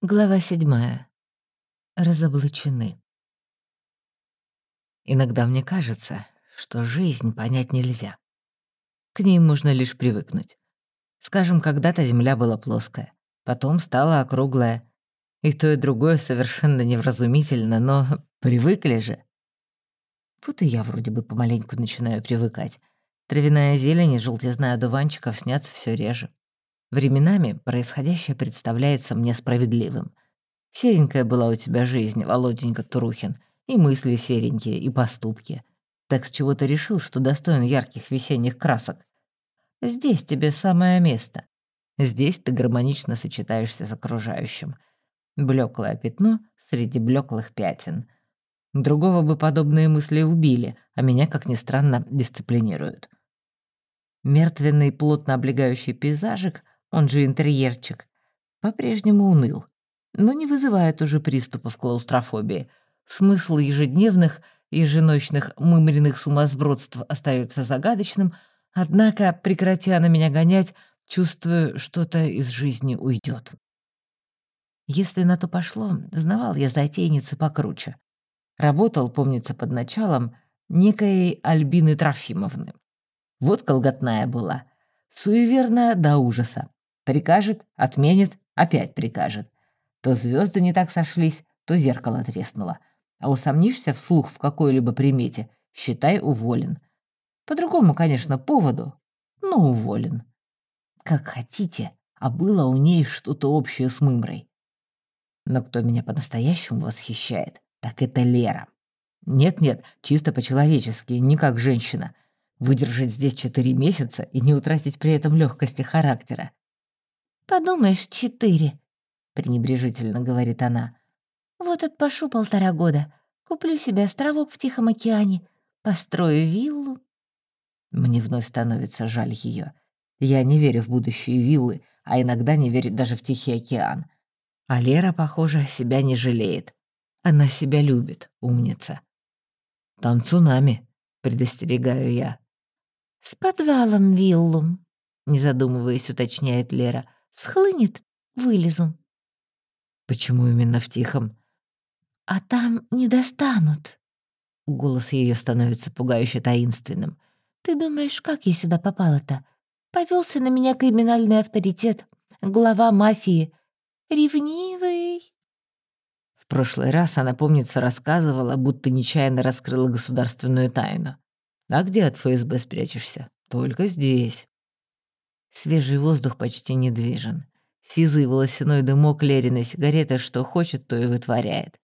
Глава седьмая. Разоблачены. Иногда мне кажется, что жизнь понять нельзя. К ней можно лишь привыкнуть. Скажем, когда-то Земля была плоская, потом стала округлая. И то, и другое совершенно невразумительно, но привыкли же. Вот и я вроде бы помаленьку начинаю привыкать. Травяная зелень и желтизна одуванчиков снятся все реже. Временами происходящее представляется мне справедливым. Серенькая была у тебя жизнь, Володенька Турухин, и мысли серенькие, и поступки. Так с чего ты решил, что достоин ярких весенних красок? Здесь тебе самое место. Здесь ты гармонично сочетаешься с окружающим. Блеклое пятно среди блеклых пятен. Другого бы подобные мысли убили, а меня, как ни странно, дисциплинируют. Мертвенный плотно облегающий пейзажик он же интерьерчик, по-прежнему уныл, но не вызывает уже приступов клаустрофобии. Смысл ежедневных, еженочных мымренных сумасбродств остается загадочным, однако, прекратя на меня гонять, чувствую, что-то из жизни уйдет. Если на то пошло, знавал я затейницы покруче. Работал, помнится, под началом некой Альбины Трофимовны. Вот колготная была, суеверная до ужаса. Прикажет, отменит, опять прикажет. То звезды не так сошлись, то зеркало треснуло. А усомнишься вслух в какой-либо примете, считай уволен. По другому, конечно, поводу, но уволен. Как хотите, а было у ней что-то общее с Мымрой. Но кто меня по-настоящему восхищает, так это Лера. Нет-нет, чисто по-человечески, не как женщина. Выдержать здесь четыре месяца и не утратить при этом легкости характера. «Подумаешь, четыре», — пренебрежительно говорит она. «Вот отпашу полтора года, куплю себе островок в Тихом океане, построю виллу». Мне вновь становится жаль ее. Я не верю в будущие виллы, а иногда не верю даже в Тихий океан. А Лера, похоже, себя не жалеет. Она себя любит, умница. «Там цунами», — предостерегаю я. «С подвалом виллу», — не задумываясь, уточняет Лера. Схлынет, вылезу. Почему именно в тихом? А там не достанут. Голос ее становится пугающе таинственным. Ты думаешь, как я сюда попала-то? Повелся на меня криминальный авторитет, глава мафии. Ревнивый. В прошлый раз она, помнится, рассказывала, будто нечаянно раскрыла государственную тайну. А где от ФСБ спрячешься? Только здесь. Свежий воздух почти недвижен. Сизый волосяной дымок Лериной сигареты что хочет, то и вытворяет.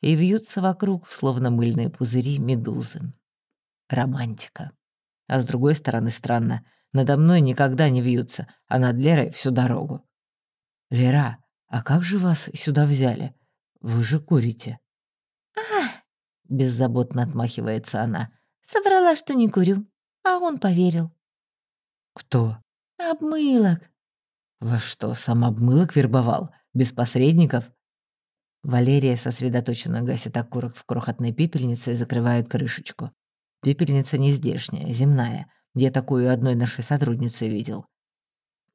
И вьются вокруг, словно мыльные пузыри, медузы. Романтика. А с другой стороны странно. Надо мной никогда не вьются, а над Лерой всю дорогу. «Лера, а как же вас сюда взяли? Вы же курите». «А!» — беззаботно отмахивается она. «Соврала, что не курю, а он поверил». «Кто?» «Обмылок». «Во что, сам обмылок вербовал? Без посредников?» Валерия сосредоточенно гасит окурок в крохотной пепельнице и закрывает крышечку. Пепельница не здешняя, земная. Я такую одной нашей сотрудницы видел.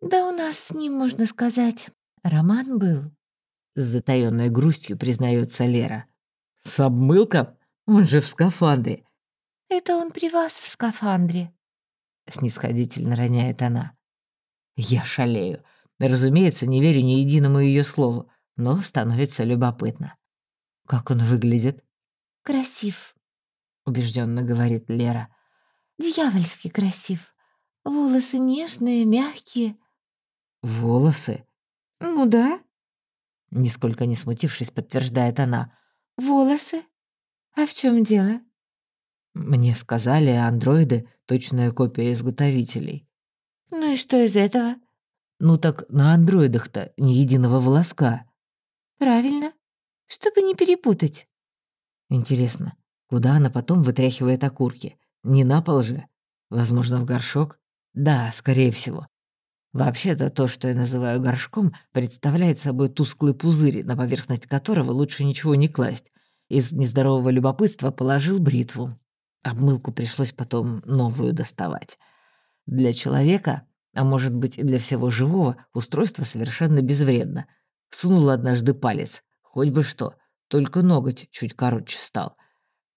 «Да у нас с ним, можно сказать, роман был», — с затаённой грустью признается Лера. «С обмылком? Он же в скафандре». «Это он при вас в скафандре», — снисходительно роняет она. Я шалею. Разумеется, не верю ни единому ее слову, но становится любопытно. Как он выглядит? Красив, убежденно говорит Лера. Дьявольски красив. Волосы нежные, мягкие. Волосы? Ну да. Нисколько не смутившись, подтверждает она. Волосы? А в чем дело? Мне сказали, андроиды — точная копия изготовителей. Ну и что из этого? Ну так на андроидах-то ни единого волоска. Правильно. Чтобы не перепутать. Интересно, куда она потом вытряхивает окурки? Не на пол же? Возможно, в горшок? Да, скорее всего. Вообще-то то, что я называю горшком, представляет собой тусклый пузырь, на поверхность которого лучше ничего не класть. Из нездорового любопытства положил бритву. Обмылку пришлось потом новую доставать. Для человека, а может быть и для всего живого, устройство совершенно безвредно. Сунул однажды палец. Хоть бы что, только ноготь чуть короче стал.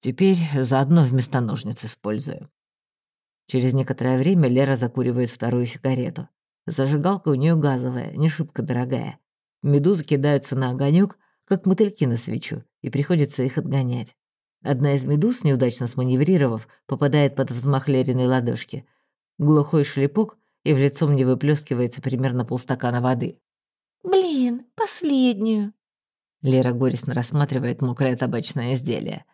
Теперь заодно вместо ножниц использую. Через некоторое время Лера закуривает вторую сигарету. Зажигалка у нее газовая, не шибко дорогая. Медузы кидаются на огонек, как мотыльки на свечу, и приходится их отгонять. Одна из медуз, неудачно сманеврировав, попадает под взмах Лериной ладошки. Глухой шлепок, и в лицо мне выплескивается примерно полстакана воды. «Блин, последнюю!» Лера горестно рассматривает мокрое табачное изделие.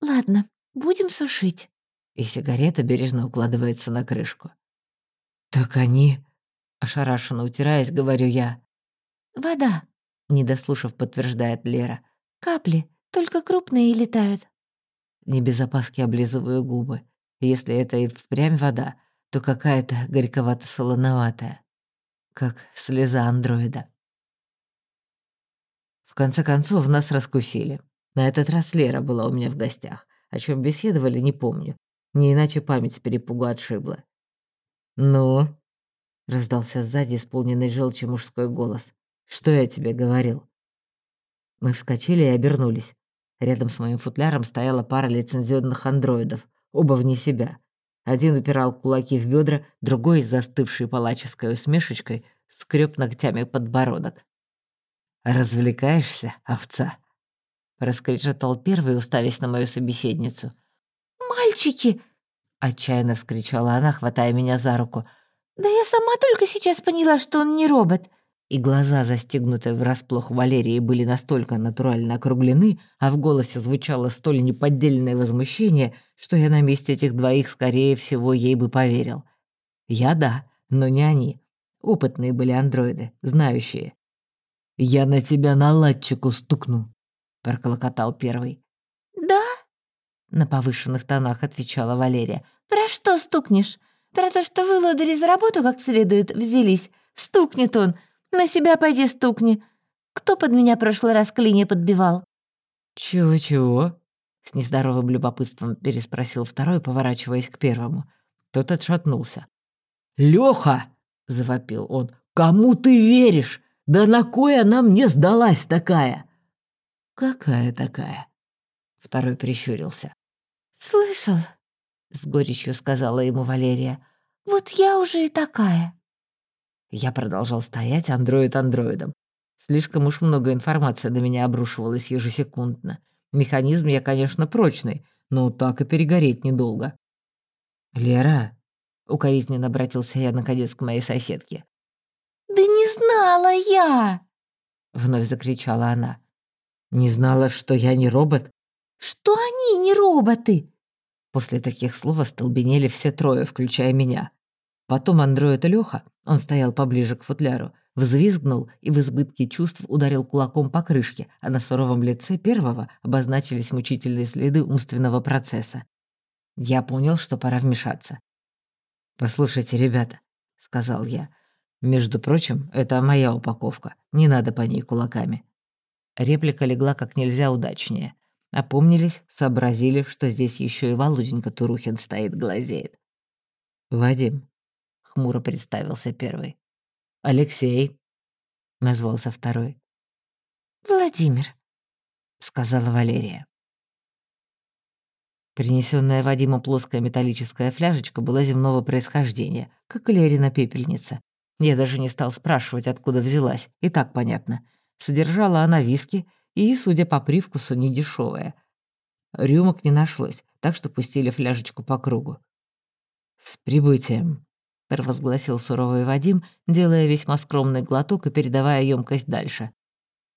«Ладно, будем сушить». И сигарета бережно укладывается на крышку. «Так они...» Ошарашенно утираясь, говорю я. «Вода», — не дослушав, подтверждает Лера. «Капли, только крупные летают». Не без опаски облизываю губы. Если это и впрямь вода, то какая-то горьковато-солоноватая. Как слеза андроида. В конце концов, нас раскусили. На этот раз Лера была у меня в гостях. О чем беседовали, не помню. Не иначе память перепугу отшибла. «Ну?» — раздался сзади исполненный желчи мужской голос. «Что я тебе говорил?» Мы вскочили и обернулись. Рядом с моим футляром стояла пара лицензионных андроидов, оба вне себя. Один упирал кулаки в бедра, другой, с застывшей палаческой усмешечкой, скреб ногтями подбородок. «Развлекаешься, овца?» Раскричатал первый, уставясь на мою собеседницу. «Мальчики!» — отчаянно вскричала она, хватая меня за руку. «Да я сама только сейчас поняла, что он не робот и глаза, застегнутые врасплох Валерии, были настолько натурально округлены, а в голосе звучало столь неподдельное возмущение, что я на месте этих двоих, скорее всего, ей бы поверил. Я да, но не они. Опытные были андроиды, знающие. «Я на тебя наладчику стукну», — проколокотал первый. «Да?» — на повышенных тонах отвечала Валерия. «Про что стукнешь? Про то, что вы, лодыри, за работу как следует взялись? Стукнет он, на себя пойди стукни. Кто под меня прошлый раз клинья подбивал?» «Чего-чего?» — с нездоровым любопытством переспросил второй, поворачиваясь к первому. Тот отшатнулся. «Лёха!» — завопил он. «Кому ты веришь? Да на кой она мне сдалась такая?» «Какая такая?» Второй прищурился. «Слышал?» — с горечью сказала ему Валерия. «Вот я уже и такая». Я продолжал стоять андроид андроидом. Слишком уж много информации на меня обрушивалось ежесекундно. Механизм я, конечно, прочный, но так и перегореть недолго. «Лера», — укоризненно обратился я наконец к моей соседке. «Да не знала я!» — вновь закричала она. «Не знала, что я не робот?» «Что они не роботы?» После таких слов остолбенели все трое, включая меня. Потом андроид Лёха, он стоял поближе к футляру, взвизгнул и в избытке чувств ударил кулаком по крышке, а на суровом лице первого обозначились мучительные следы умственного процесса. Я понял, что пора вмешаться. «Послушайте, ребята», — сказал я, — «между прочим, это моя упаковка, не надо по ней кулаками». Реплика легла как нельзя удачнее. Опомнились, сообразили, что здесь еще и Володенька Турухин стоит, глазеет. «Вадим, хмуро представился первый. «Алексей», — назвался второй. «Владимир», — сказала Валерия. Принесенная Вадима плоская металлическая фляжечка была земного происхождения, как и Лерина пепельница. Я даже не стал спрашивать, откуда взялась, и так понятно. Содержала она виски и, судя по привкусу, недешевая. Рюмок не нашлось, так что пустили фляжечку по кругу. «С прибытием», — провозгласил суровый Вадим, делая весьма скромный глоток и передавая емкость дальше.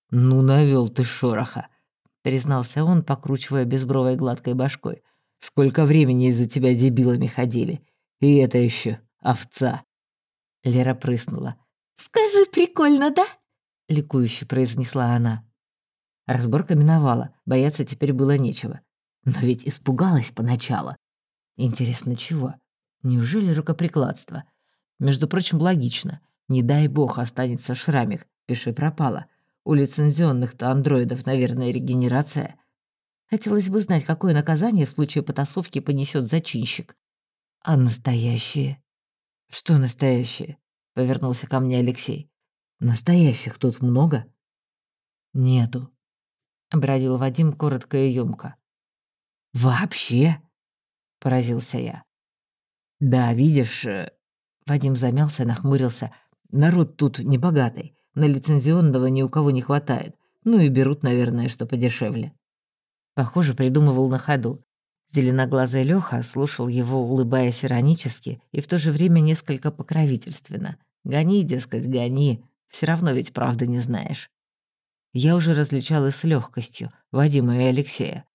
«Ну, навел ты шороха», — признался он, покручивая безбровой гладкой башкой. «Сколько времени из-за тебя дебилами ходили. И это еще овца». Лера прыснула. «Скажи, прикольно, да?» — ликующе произнесла она. Разборка миновала, бояться теперь было нечего. Но ведь испугалась поначалу. Интересно, чего? Неужели рукоприкладство? Между прочим, логично. Не дай бог останется шрамик, пиши пропало. У лицензионных-то андроидов, наверное, регенерация. Хотелось бы знать, какое наказание в случае потасовки понесет зачинщик. А настоящие? Что настоящие? Повернулся ко мне Алексей. Настоящих тут много? «Нету», — обрадил Вадим коротко и ёмко. «Вообще?» — поразился я. «Да, видишь...» э, Вадим замялся, нахмурился. «Народ тут небогатый. На лицензионного ни у кого не хватает. Ну и берут, наверное, что подешевле». Похоже, придумывал на ходу. Зеленоглазый Лёха слушал его, улыбаясь иронически и в то же время несколько покровительственно. «Гони, дескать, гони. Все равно ведь правды не знаешь». Я уже различал и с легкостью Вадима и Алексея.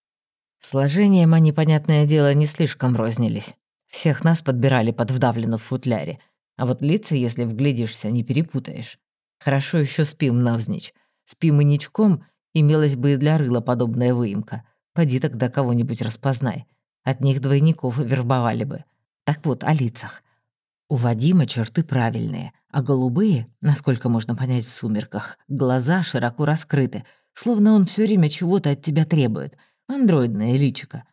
Сложением они, понятное дело, не слишком рознились. Всех нас подбирали под вдавлено в футляре. А вот лица, если вглядишься, не перепутаешь. Хорошо еще спим навзничь. Спим и ничком, имелась бы и для рыла подобная выемка. Поди тогда кого-нибудь распознай. От них двойников вербовали бы. Так вот, о лицах. У Вадима черты правильные, а голубые, насколько можно понять в сумерках, глаза широко раскрыты, словно он все время чего-то от тебя требует. Андроидное личико.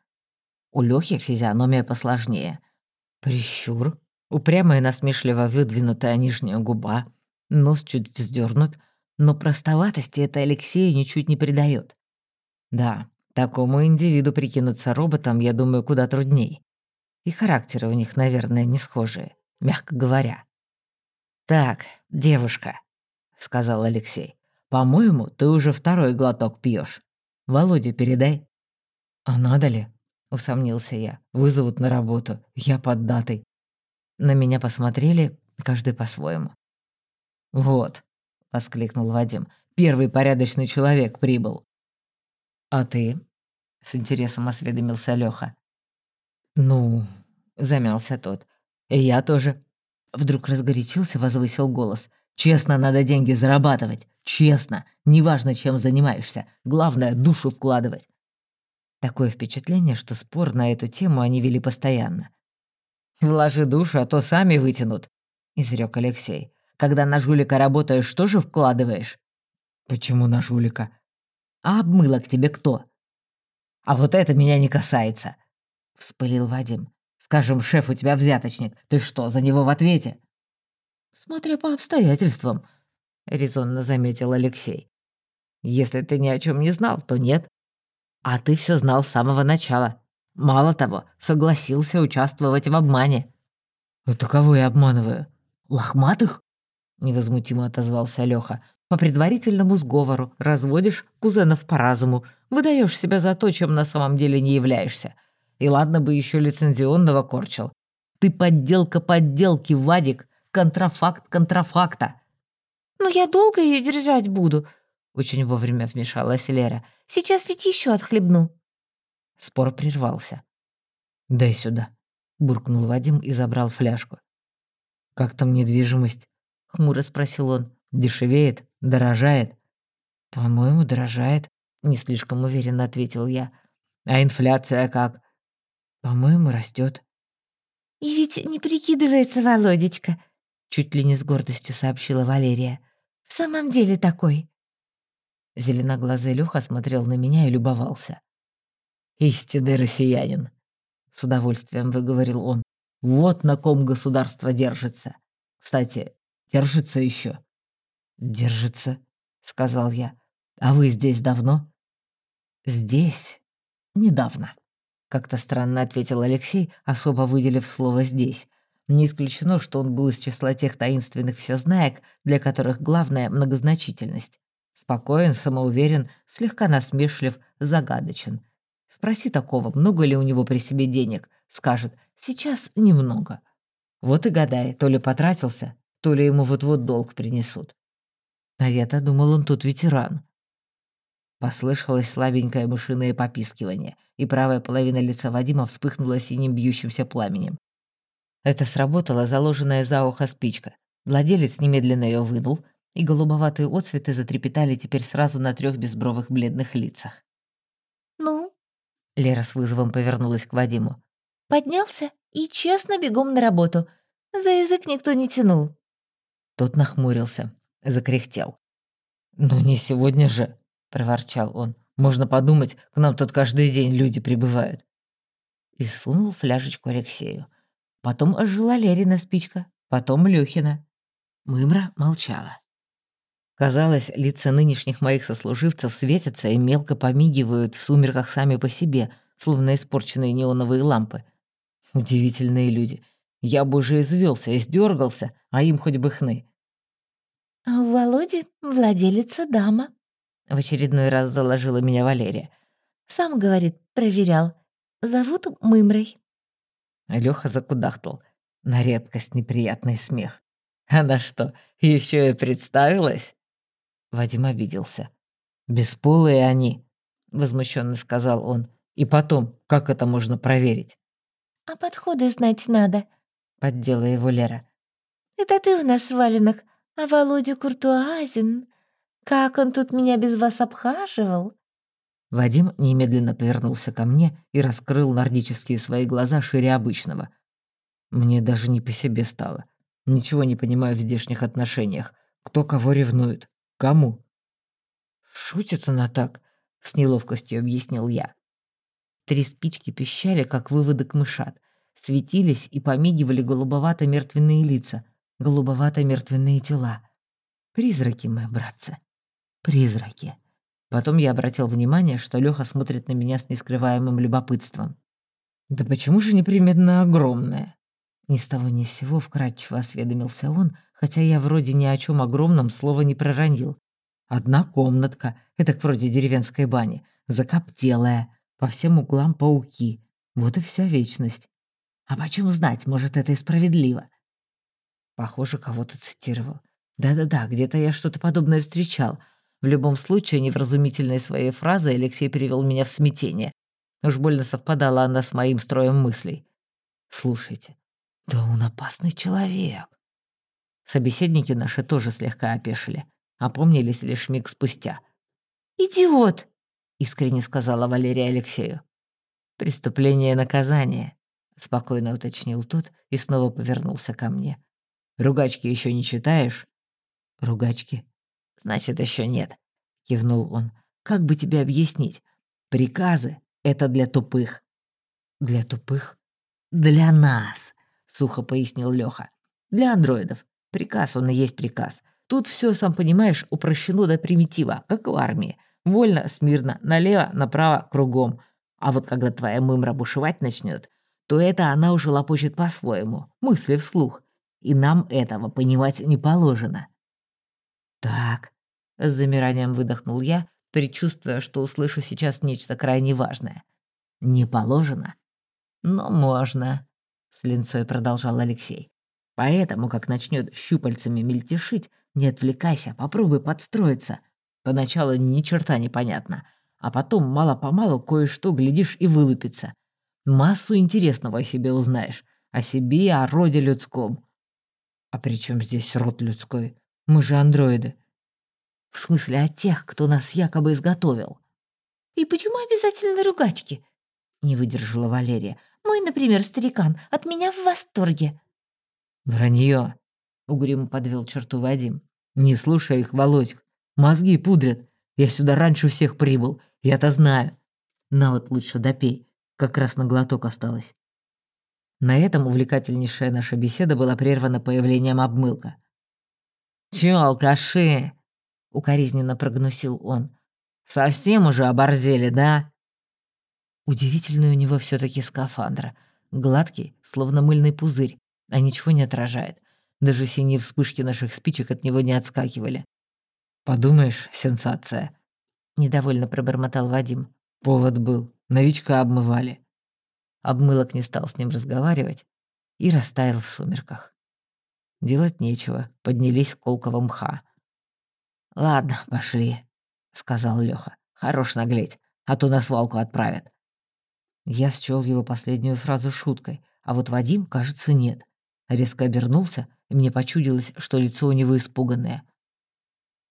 У Лёхи физиономия посложнее. Прищур, упрямая насмешливо выдвинутая нижняя губа, нос чуть вздернут, но простоватости это Алексею ничуть не придает. Да, такому индивиду прикинуться роботом, я думаю, куда трудней. И характеры у них, наверное, не схожие мягко говоря. «Так, девушка», — сказал Алексей, — «по-моему, ты уже второй глоток пьешь. Володе передай». «А надо ли?» — усомнился я. «Вызовут на работу. Я под датой». На меня посмотрели, каждый по-своему. «Вот», — воскликнул Вадим, — «первый порядочный человек прибыл». «А ты?» — с интересом осведомился Лёха. «Ну», — замялся тот, «И я тоже». Вдруг разгорячился, возвысил голос. «Честно надо деньги зарабатывать. Честно. Неважно, чем занимаешься. Главное, душу вкладывать». Такое впечатление, что спор на эту тему они вели постоянно. «Вложи душу, а то сами вытянут», — изрек Алексей. «Когда на жулика работаешь, что же вкладываешь?» «Почему на жулика?» «А обмыло к тебе кто?» «А вот это меня не касается», — вспылил Вадим. Скажем, шеф у тебя взяточник. Ты что, за него в ответе?» «Смотря по обстоятельствам», — резонно заметил Алексей. «Если ты ни о чем не знал, то нет. А ты все знал с самого начала. Мало того, согласился участвовать в обмане». «Это кого я обманываю? Лохматых?» — невозмутимо отозвался Лёха. «По предварительному сговору разводишь кузенов по разуму, выдаешь себя за то, чем на самом деле не являешься. И ладно бы еще лицензионного корчил. Ты подделка подделки, Вадик. Контрафакт контрафакта. «Ну я долго ее держать буду?» Очень вовремя вмешалась Лера. «Сейчас ведь еще отхлебну». Спор прервался. «Дай сюда», — буркнул Вадим и забрал фляжку. «Как там недвижимость?» — хмуро спросил он. «Дешевеет? Дорожает?» «По-моему, дорожает», — не слишком уверенно ответил я. «А инфляция как?» По-моему, растет. И ведь не прикидывается Володечка, чуть ли не с гордостью сообщила Валерия. В самом деле такой. Зеленоглазый Лёха смотрел на меня и любовался. «Истинный россиянин», — с удовольствием выговорил он. «Вот на ком государство держится. Кстати, держится еще. «Держится», — сказал я. «А вы здесь давно?» «Здесь недавно». Как-то странно ответил Алексей, особо выделив слово «здесь». Не исключено, что он был из числа тех таинственных всезнаек, для которых главное — многозначительность. Спокоен, самоуверен, слегка насмешлив, загадочен. Спроси такого, много ли у него при себе денег. Скажет, сейчас немного. Вот и гадай, то ли потратился, то ли ему вот-вот долг принесут. А я-то думал, он тут ветеран. Послышалось слабенькое мышиное попискивание, и правая половина лица Вадима вспыхнула синим бьющимся пламенем. Это сработала заложенная за ухо спичка. Владелец немедленно ее вынул, и голубоватые отцветы затрепетали теперь сразу на трех безбровых бледных лицах. «Ну?» Лера с вызовом повернулась к Вадиму. «Поднялся и честно бегом на работу. За язык никто не тянул». Тот нахмурился, закряхтел. «Ну не сегодня же», — проворчал он. «Можно подумать, к нам тут каждый день люди прибывают». И сунул фляжечку Алексею. Потом ожила Лерина спичка, потом Лёхина. Мымра молчала. Казалось, лица нынешних моих сослуживцев светятся и мелко помигивают в сумерках сами по себе, словно испорченные неоновые лампы. Удивительные люди. Я бы уже извелся и сдергался, а им хоть бы хны. «А у Володи владелица дама», — в очередной раз заложила меня Валерия. «Сам, говорит, проверял. Зовут Мымрой». Лёха закудахтал. На редкость неприятный смех. «Она что, еще и представилась?» Вадим обиделся. «Бесполые они», — возмущенно сказал он. «И потом, как это можно проверить?» «А подходы знать надо», — поддела его Лера. «Это ты у нас в валенах, а Володя Куртуазин. Как он тут меня без вас обхаживал?» Вадим немедленно повернулся ко мне и раскрыл нордические свои глаза шире обычного. Мне даже не по себе стало. Ничего не понимаю в здешних отношениях. Кто кого ревнует? Кому? Шутит она так, с неловкостью объяснил я. Три спички пищали, как выводок мышат, светились и помигивали голубовато-мертвенные лица, голубовато-мертвенные тела. Призраки мы, братцы, призраки. Потом я обратил внимание, что Лёха смотрит на меня с нескрываемым любопытством. «Да почему же непременно огромная?» Ни с того ни с сего вкратчиво осведомился он, хотя я вроде ни о чем огромном слова не проронил. Одна комнатка, это вроде деревенской бани, закоптелая, по всем углам пауки. Вот и вся вечность. А почем знать, может, это и справедливо? Похоже, кого-то цитировал. Да-да-да, где-то я что-то подобное встречал. В любом случае, невразумительной своей фразой Алексей перевел меня в смятение. Уж больно совпадала она с моим строем мыслей. Слушайте, да он опасный человек. Собеседники наши тоже слегка опешили, опомнились лишь миг спустя. «Идиот!» — искренне сказала Валерия Алексею. «Преступление и наказание», — спокойно уточнил тот и снова повернулся ко мне. «Ругачки еще не читаешь?» «Ругачки?» «Значит, еще нет», — кивнул он. «Как бы тебе объяснить? Приказы — это для тупых». «Для тупых?» «Для нас», — сухо пояснил Лёха. «Для андроидов. Приказ, он и есть приказ. Тут все, сам понимаешь, упрощено до примитива, как в армии. Вольно, смирно, налево, направо, кругом. А вот когда твоя мымра бушевать начнет, то это она уже лопочет по-своему, мысли вслух. И нам этого понимать не положено. «Так», — с замиранием выдохнул я, предчувствуя, что услышу сейчас нечто крайне важное. «Не положено?» «Но можно», — с линцой продолжал Алексей. Поэтому, как начнет щупальцами мельтешить, не отвлекайся, попробуй подстроиться. Поначалу ни черта не понятно, а потом мало-помалу кое-что глядишь и вылупится. Массу интересного о себе узнаешь, о себе и о роде людском. А при чем здесь род людской? Мы же андроиды. В смысле, о тех, кто нас якобы изготовил. И почему обязательно ругачки? Не выдержала Валерия. Мой, например, старикан, от меня в восторге. «Вранье!» — угрюмо подвел черту Вадим. «Не слушай их, Володьк. Мозги пудрят. Я сюда раньше всех прибыл. Я-то знаю. На вот лучше допей. Как раз на глоток осталось». На этом увлекательнейшая наша беседа была прервана появлением обмылка. «Чё, алкаши?» — укоризненно прогнусил он. «Совсем уже оборзели, да?» Удивительный у него все таки скафандр. Гладкий, словно мыльный пузырь, а ничего не отражает. Даже синие вспышки наших спичек от него не отскакивали. «Подумаешь, сенсация!» — недовольно пробормотал Вадим. «Повод был. Новичка обмывали». Обмылок не стал с ним разговаривать и растаял в сумерках. Делать нечего, поднялись с колкого мха. «Ладно, пошли», — сказал Лёха. «Хорош наглеть, а то на свалку отправят». Я счёл его последнюю фразу шуткой, а вот Вадим, кажется, нет. Резко обернулся, и мне почудилось, что лицо у него испуганное.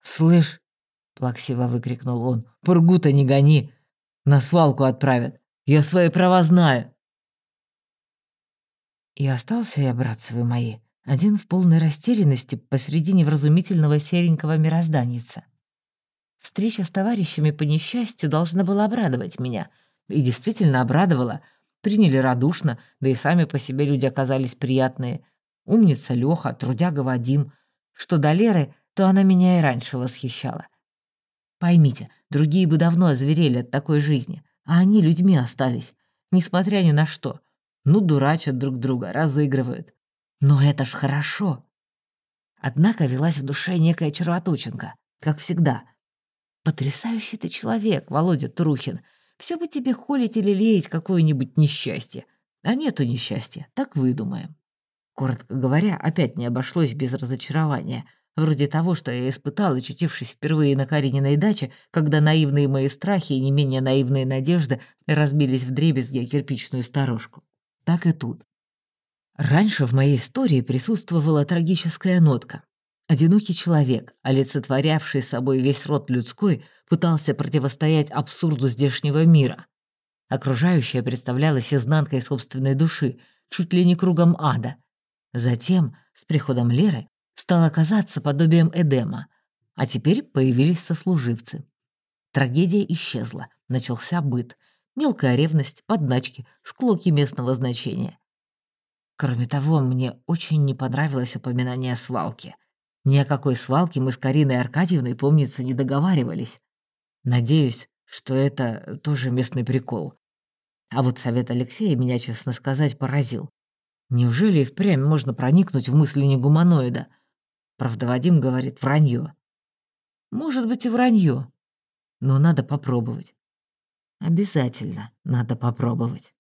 «Слышь!» — плаксиво выкрикнул он. «Пургу-то не гони! На свалку отправят! Я свои права знаю!» И остался я, братцы вы мои, один в полной растерянности посреди невразумительного серенького мирозданица. Встреча с товарищами по несчастью должна была обрадовать меня. И действительно обрадовала — Приняли радушно, да и сами по себе люди оказались приятные. Умница Лёха, трудяга Вадим. Что до Леры, что она меня и раньше восхищала. Поймите, другие бы давно озверели от такой жизни, а они людьми остались, несмотря ни на что. Ну, дурачат друг друга, разыгрывают. Но это ж хорошо. Однако велась в душе некая червоточинка, как всегда. Потрясающий ты человек, Володя Трухин. Все бы тебе холить или леять какое-нибудь несчастье. А нету несчастья, так выдумаем. Коротко говоря, опять не обошлось без разочарования. Вроде того, что я испытал, очутившись впервые на Карининой даче, когда наивные мои страхи и не менее наивные надежды разбились в дребезги кирпичную сторожку. Так и тут. Раньше в моей истории присутствовала трагическая нотка. Одинокий человек, олицетворявший собой весь род людской, пытался противостоять абсурду здешнего мира. Окружающее представлялось изнанкой собственной души, чуть ли не кругом ада. Затем, с приходом Леры, стало казаться подобием Эдема, а теперь появились сослуживцы. Трагедия исчезла, начался быт, мелкая ревность, подначки, склоки местного значения. Кроме того, мне очень не понравилось упоминание о свалке. Ни о какой свалке мы с Кариной Аркадьевной, помнится, не договаривались. Надеюсь, что это тоже местный прикол. А вот совет Алексея меня, честно сказать, поразил. Неужели и впрямь можно проникнуть в мысли негуманоида? Правда, Вадим говорит вранье. Может быть и вранье, но надо попробовать. Обязательно надо попробовать.